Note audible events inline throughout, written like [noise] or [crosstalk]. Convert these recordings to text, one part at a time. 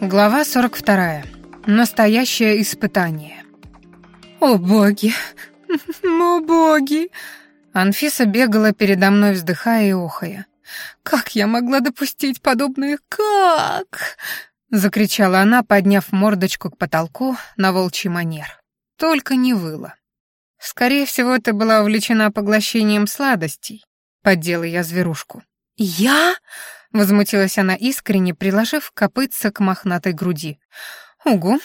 Глава 42. Настоящее испытание. «О боги! [laughs] О боги!» Анфиса бегала передо мной, вздыхая и охая. «Как я могла допустить подобное? Как?» Закричала она, подняв мордочку к потолку на волчий манер. Только не выла. Скорее всего, ты была увлечена поглощением сладостей. Поддела я зверушку. «Я?» Возмутилась она искренне, приложив копытца к мохнатой груди. «Угу».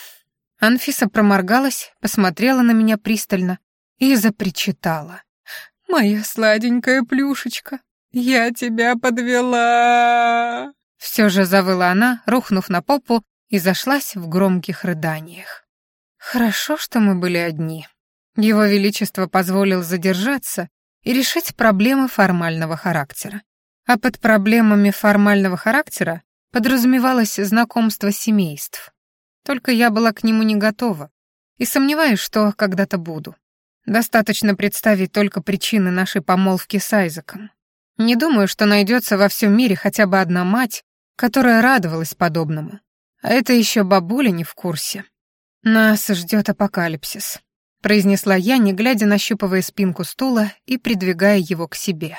Анфиса проморгалась, посмотрела на меня пристально и запричитала. «Моя сладенькая плюшечка, я тебя подвела!» Все же завыла она, рухнув на попу, и зашлась в громких рыданиях. Хорошо, что мы были одни. Его Величество позволил задержаться и решить проблемы формального характера. А под проблемами формального характера подразумевалось знакомство семейств. Только я была к нему не готова и сомневаюсь, что когда-то буду. Достаточно представить только причины нашей помолвки с Айзеком. Не думаю, что найдется во всем мире хотя бы одна мать, которая радовалась подобному. А это еще бабуля не в курсе. Нас ждет апокалипсис, произнесла я, не глядя, нащупывая спинку стула и придвигая его к себе.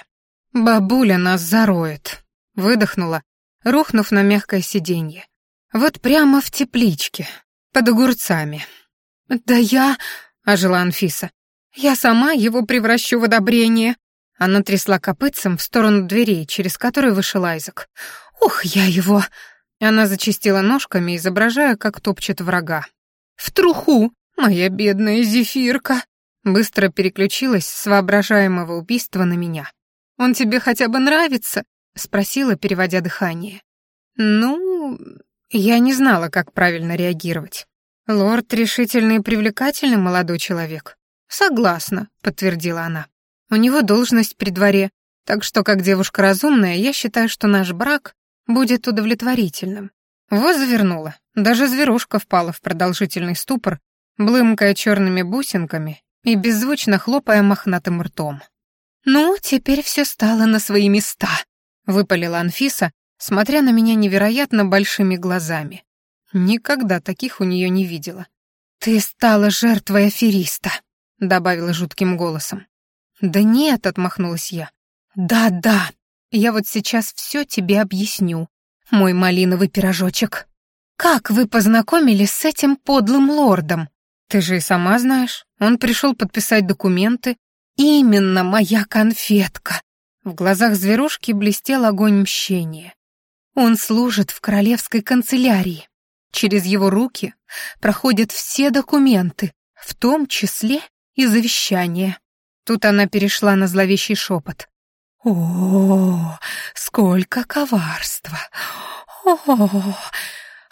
«Бабуля нас зароет», — выдохнула, рухнув на мягкое сиденье. «Вот прямо в тепличке, под огурцами». «Да я...» — ожила Анфиса. «Я сама его превращу в одобрение». Она трясла копытцем в сторону дверей, через которые вышел Айзек. «Ух, я его...» Она зачистила ножками, изображая, как топчет врага. «В труху, моя бедная зефирка!» Быстро переключилась с воображаемого убийства на меня. Он тебе хотя бы нравится?» — спросила, переводя дыхание. «Ну...» Я не знала, как правильно реагировать. «Лорд решительный и привлекательный молодой человек». «Согласна», — подтвердила она. «У него должность при дворе, так что, как девушка разумная, я считаю, что наш брак будет удовлетворительным». Вот завернула. Даже зверушка впала в продолжительный ступор, блымкая черными бусинками и беззвучно хлопая мохнатым ртом. «Ну, теперь все стало на свои места», — выпалила Анфиса, смотря на меня невероятно большими глазами. Никогда таких у нее не видела. «Ты стала жертвой афериста», — добавила жутким голосом. «Да нет», — отмахнулась я. «Да-да, я вот сейчас все тебе объясню, мой малиновый пирожочек. Как вы познакомились с этим подлым лордом? Ты же и сама знаешь, он пришел подписать документы, «Именно моя конфетка!» В глазах зверушки блестел огонь мщения. «Он служит в королевской канцелярии. Через его руки проходят все документы, в том числе и завещание». Тут она перешла на зловещий шепот. «О, сколько коварства! О,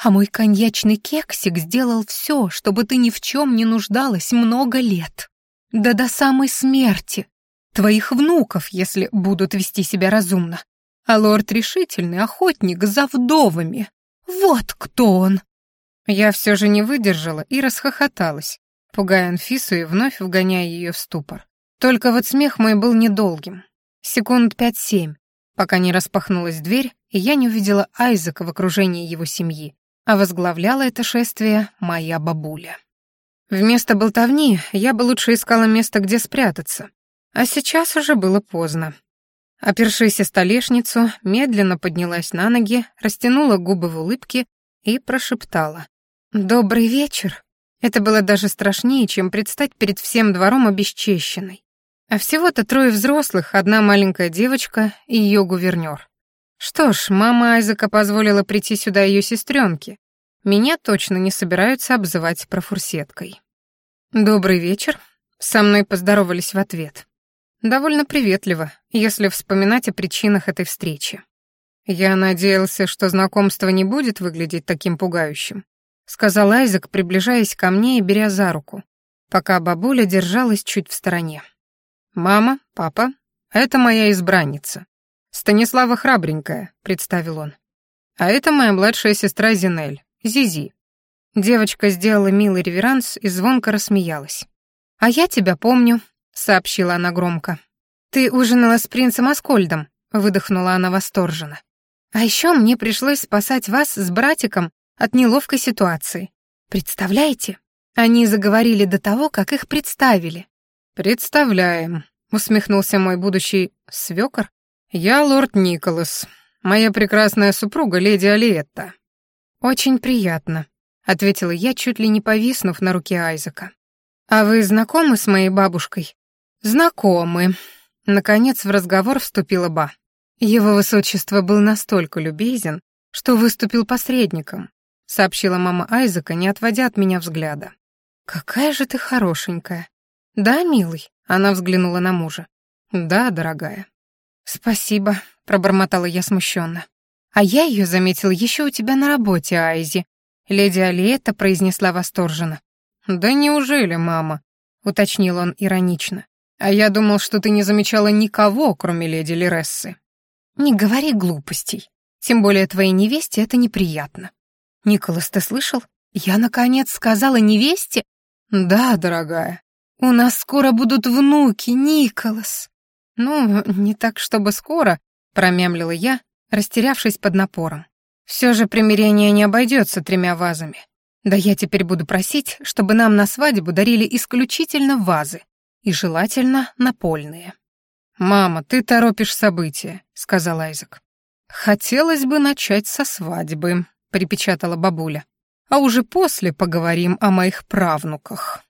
а мой коньячный кексик сделал все, чтобы ты ни в чем не нуждалась много лет. Да до самой смерти. Твоих внуков, если будут вести себя разумно. А лорд решительный охотник за вдовами. Вот кто он. Я все же не выдержала и расхохоталась, пугая Анфису и вновь вгоняя ее в ступор. Только вот смех мой был недолгим. Секунд пять-семь, пока не распахнулась дверь, и я не увидела Айзека в окружении его семьи, а возглавляла это шествие моя бабуля. Вместо болтовни я бы лучше искала место, где спрятаться. А сейчас уже было поздно. Опершись о столешницу, медленно поднялась на ноги, растянула губы в улыбке и прошептала. «Добрый вечер». Это было даже страшнее, чем предстать перед всем двором обесчещенной. А всего-то трое взрослых, одна маленькая девочка и ее гувернер. Что ж, мама Айзека позволила прийти сюда ее сестренке, меня точно не собираются обзывать профурсеткой. «Добрый вечер», — со мной поздоровались в ответ. Довольно приветливо, если вспоминать о причинах этой встречи. «Я надеялся, что знакомство не будет выглядеть таким пугающим», — сказал Айзек, приближаясь ко мне и беря за руку, пока бабуля держалась чуть в стороне. «Мама, папа, это моя избранница. Станислава Храбренькая», — представил он. «А это моя младшая сестра Зинель, Зизи. Девочка сделала милый реверанс и звонко рассмеялась. «А я тебя помню», — сообщила она громко. «Ты ужинала с принцем Аскольдом», — выдохнула она восторженно. «А еще мне пришлось спасать вас с братиком от неловкой ситуации. Представляете? Они заговорили до того, как их представили. «Представляем», — усмехнулся мой будущий свёкор. «Я лорд Николас, моя прекрасная супруга, леди Алиетта». «Очень приятно», — ответила я, чуть ли не повиснув на руке Айзека. «А вы знакомы с моей бабушкой?» «Знакомы». Наконец в разговор вступила Ба. Его высочество был настолько любезен, что выступил посредником, сообщила мама Айзека, не отводя от меня взгляда. «Какая же ты хорошенькая!» «Да, милый?» — она взглянула на мужа. «Да, дорогая». «Спасибо», — пробормотала я смущенно. «А я ее заметил еще у тебя на работе, Айзи», — леди Алиетта произнесла восторженно. «Да неужели, мама?» — уточнил он иронично. «А я думал, что ты не замечала никого, кроме леди Лирессы». «Не говори глупостей. Тем более твоей невесте это неприятно». «Николас, ты слышал? Я, наконец, сказала невесте?» «Да, дорогая». «У нас скоро будут внуки, Николас». «Ну, не так, чтобы скоро», — промямлила я, растерявшись под напором. «Все же примирение не обойдется тремя вазами. Да я теперь буду просить, чтобы нам на свадьбу дарили исключительно вазы, и желательно напольные». «Мама, ты торопишь события», — сказал Айзек. «Хотелось бы начать со свадьбы», — припечатала бабуля. «А уже после поговорим о моих правнуках».